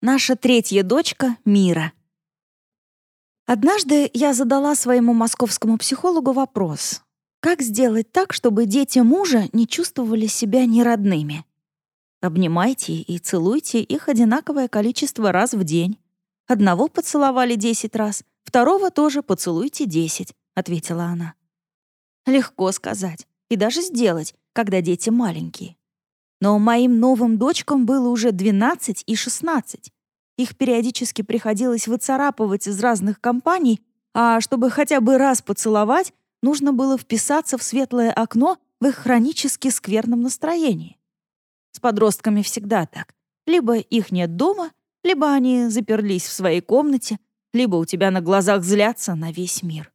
Наша третья дочка Мира. Однажды я задала своему московскому психологу вопрос. Как сделать так, чтобы дети мужа не чувствовали себя неродными? Обнимайте и целуйте их одинаковое количество раз в день. Одного поцеловали 10 раз, второго тоже поцелуйте 10, ответила она. Легко сказать и даже сделать, когда дети маленькие. Но моим новым дочкам было уже 12 и 16. Их периодически приходилось выцарапывать из разных компаний, а чтобы хотя бы раз поцеловать, нужно было вписаться в светлое окно в их хронически скверном настроении. С подростками всегда так. Либо их нет дома, либо они заперлись в своей комнате, либо у тебя на глазах злятся на весь мир.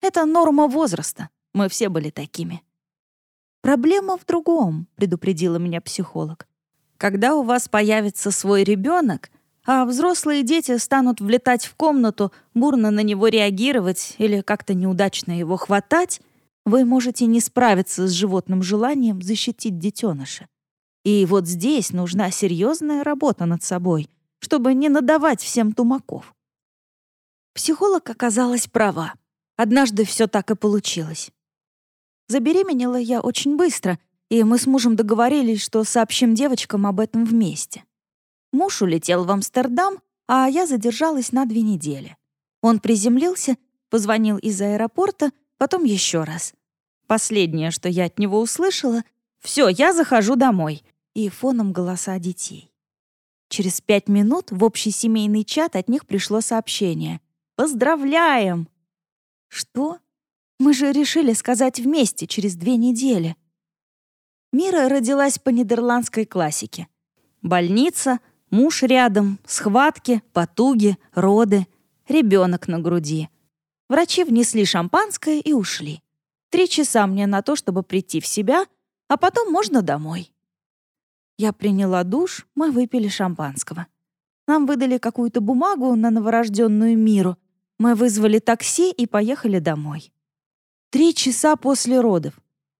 Это норма возраста. Мы все были такими. «Проблема в другом», — предупредила меня психолог. «Когда у вас появится свой ребенок, а взрослые дети станут влетать в комнату, бурно на него реагировать или как-то неудачно его хватать, вы можете не справиться с животным желанием защитить детеныша. И вот здесь нужна серьезная работа над собой, чтобы не надавать всем тумаков. Психолог оказалась права. Однажды все так и получилось. Забеременела я очень быстро, и мы с мужем договорились, что сообщим девочкам об этом вместе. Муж улетел в Амстердам, а я задержалась на две недели. Он приземлился, позвонил из аэропорта, потом еще раз. Последнее, что я от него услышала, «Все, я захожу домой», и фоном голоса детей. Через пять минут в общий семейный чат от них пришло сообщение. «Поздравляем!» «Что?» Мы же решили сказать вместе через две недели. Мира родилась по нидерландской классике. Больница, муж рядом, схватки, потуги, роды, ребенок на груди. Врачи внесли шампанское и ушли. Три часа мне на то, чтобы прийти в себя, а потом можно домой. Я приняла душ, мы выпили шампанского. Нам выдали какую-то бумагу на новорожденную миру. Мы вызвали такси и поехали домой. Три часа после родов.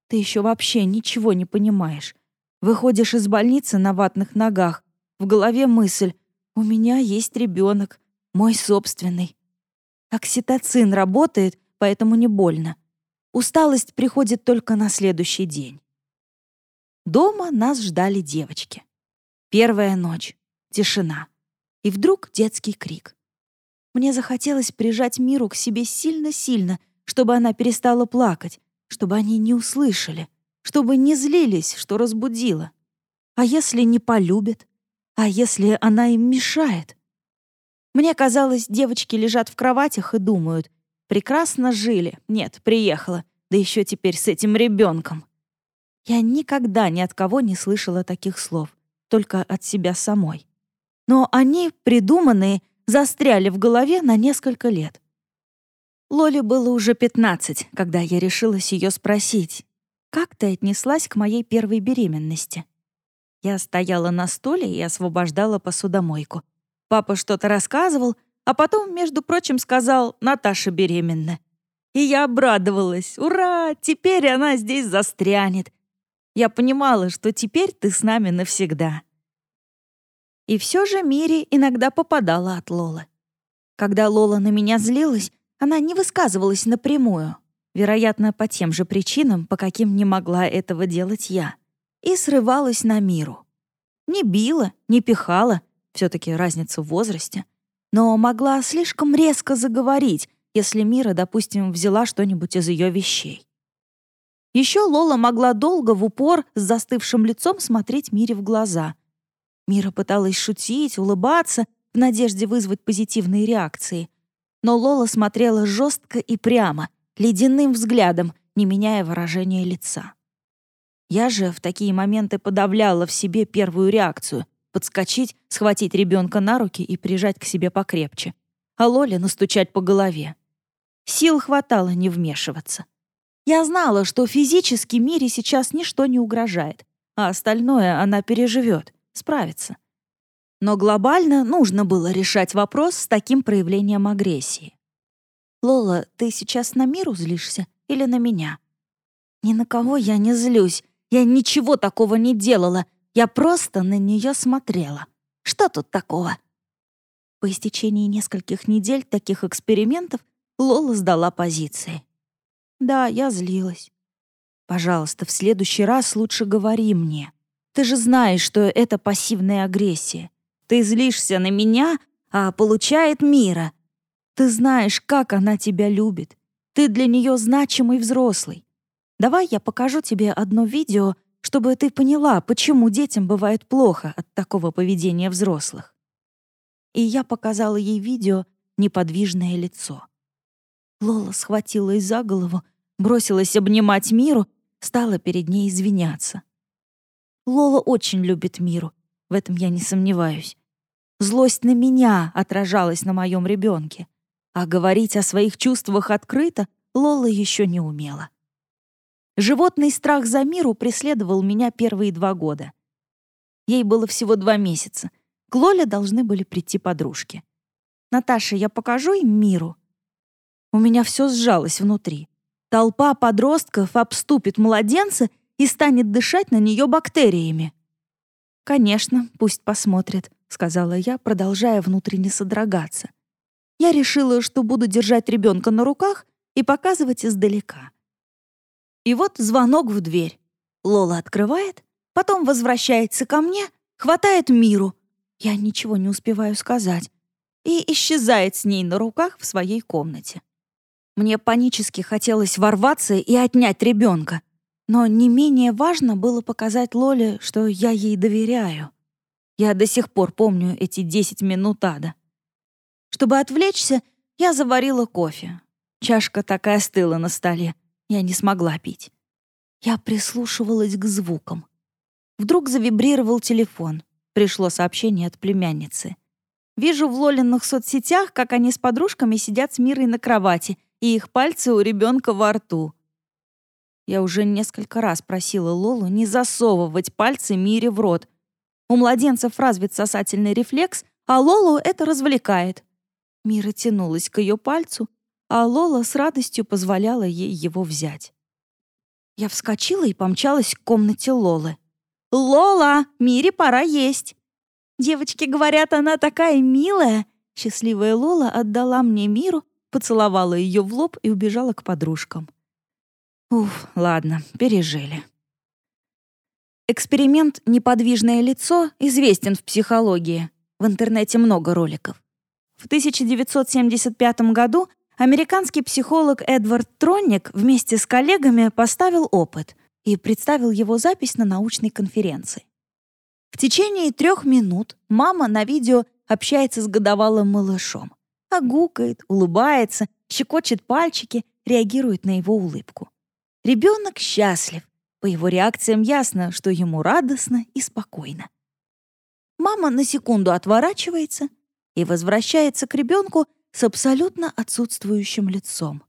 Ты еще вообще ничего не понимаешь. Выходишь из больницы на ватных ногах. В голове мысль «У меня есть ребенок, мой собственный». Окситоцин работает, поэтому не больно. Усталость приходит только на следующий день. Дома нас ждали девочки. Первая ночь. Тишина. И вдруг детский крик. Мне захотелось прижать Миру к себе сильно-сильно — чтобы она перестала плакать, чтобы они не услышали, чтобы не злились, что разбудила. А если не полюбят? А если она им мешает? Мне казалось, девочки лежат в кроватях и думают, прекрасно жили, нет, приехала, да еще теперь с этим ребенком. Я никогда ни от кого не слышала таких слов, только от себя самой. Но они, придуманные, застряли в голове на несколько лет. Лоле было уже 15, когда я решилась ее спросить, «Как ты отнеслась к моей первой беременности?» Я стояла на стуле и освобождала посудомойку. Папа что-то рассказывал, а потом, между прочим, сказал, «Наташа беременна». И я обрадовалась. «Ура! Теперь она здесь застрянет!» Я понимала, что теперь ты с нами навсегда. И все же Мири иногда попадала от Лолы. Когда Лола на меня злилась, она не высказывалась напрямую, вероятно, по тем же причинам, по каким не могла этого делать я, и срывалась на миру. Не била, не пихала, все таки разница в возрасте, но могла слишком резко заговорить, если Мира, допустим, взяла что-нибудь из ее вещей. Еще Лола могла долго в упор с застывшим лицом смотреть Мире в глаза. Мира пыталась шутить, улыбаться в надежде вызвать позитивные реакции, но Лола смотрела жестко и прямо, ледяным взглядом, не меняя выражения лица. Я же в такие моменты подавляла в себе первую реакцию — подскочить, схватить ребенка на руки и прижать к себе покрепче, а Лоле настучать по голове. Сил хватало не вмешиваться. Я знала, что физически Мире сейчас ничто не угрожает, а остальное она переживет, справится. Но глобально нужно было решать вопрос с таким проявлением агрессии. «Лола, ты сейчас на миру злишься или на меня?» «Ни на кого я не злюсь. Я ничего такого не делала. Я просто на нее смотрела. Что тут такого?» По истечении нескольких недель таких экспериментов Лола сдала позиции. Да, я злилась. Пожалуйста, в следующий раз лучше говори мне. Ты же знаешь, что это пассивная агрессия. Ты злишься на меня, а получает мира. Ты знаешь, как она тебя любит. Ты для нее значимый взрослый. Давай я покажу тебе одно видео, чтобы ты поняла, почему детям бывает плохо от такого поведения взрослых. И я показала ей видео «Неподвижное лицо». Лола схватилась за голову, бросилась обнимать Миру, стала перед ней извиняться. Лола очень любит Миру, в этом я не сомневаюсь. Злость на меня отражалась на моем ребенке, а говорить о своих чувствах открыто Лола еще не умела. Животный страх за Миру преследовал меня первые два года. Ей было всего два месяца. К Лоле должны были прийти подружки. «Наташа, я покажу им Миру?» У меня все сжалось внутри. Толпа подростков обступит младенца и станет дышать на нее бактериями. «Конечно, пусть посмотрят», — сказала я, продолжая внутренне содрогаться. Я решила, что буду держать ребенка на руках и показывать издалека. И вот звонок в дверь. Лола открывает, потом возвращается ко мне, хватает Миру. Я ничего не успеваю сказать. И исчезает с ней на руках в своей комнате. Мне панически хотелось ворваться и отнять ребенка. Но не менее важно было показать Лоле, что я ей доверяю. Я до сих пор помню эти 10 минут ада. Чтобы отвлечься, я заварила кофе. Чашка так и остыла на столе. Я не смогла пить. Я прислушивалась к звукам. Вдруг завибрировал телефон. Пришло сообщение от племянницы. Вижу в Лолиных соцсетях, как они с подружками сидят с Мирой на кровати, и их пальцы у ребенка во рту. Я уже несколько раз просила Лолу не засовывать пальцы Мире в рот. У младенцев развит сосательный рефлекс, а Лолу это развлекает. Мира тянулась к ее пальцу, а Лола с радостью позволяла ей его взять. Я вскочила и помчалась к комнате Лолы. «Лола, Мире пора есть!» «Девочки говорят, она такая милая!» Счастливая Лола отдала мне Миру, поцеловала ее в лоб и убежала к подружкам. Уф, ладно, пережили. Эксперимент «Неподвижное лицо» известен в психологии. В интернете много роликов. В 1975 году Американский психолог Эдвард Тронник вместе с коллегами поставил опыт и представил его запись на научной конференции. В течение трех минут мама на видео общается с годовалым малышом. Огукает, улыбается, щекочет пальчики, реагирует на его улыбку. Ребенок счастлив. По его реакциям ясно, что ему радостно и спокойно. Мама на секунду отворачивается и возвращается к ребенку с абсолютно отсутствующим лицом.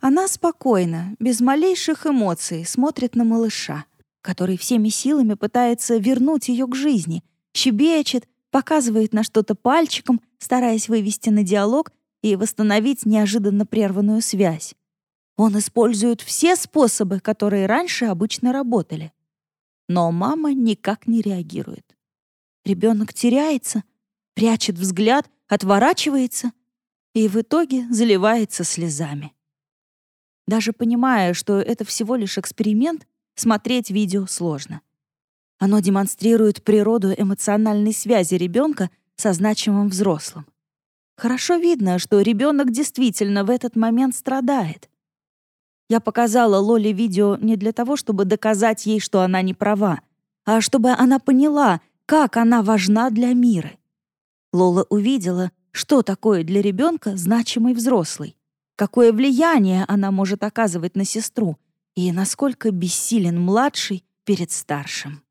Она спокойно, без малейших эмоций, смотрит на малыша, который всеми силами пытается вернуть ее к жизни, щебечет, показывает на что-то пальчиком, стараясь вывести на диалог и восстановить неожиданно прерванную связь. Он использует все способы, которые раньше обычно работали. Но мама никак не реагирует. Ребенок теряется, прячет взгляд, отворачивается и в итоге заливается слезами. Даже понимая, что это всего лишь эксперимент, смотреть видео сложно. Оно демонстрирует природу эмоциональной связи ребенка со значимым взрослым. Хорошо видно, что ребенок действительно в этот момент страдает. Я показала Лоле видео не для того, чтобы доказать ей, что она не права, а чтобы она поняла, как она важна для мира. Лола увидела, что такое для ребенка значимый взрослый? Какое влияние она может оказывать на сестру? И насколько бессилен младший перед старшим?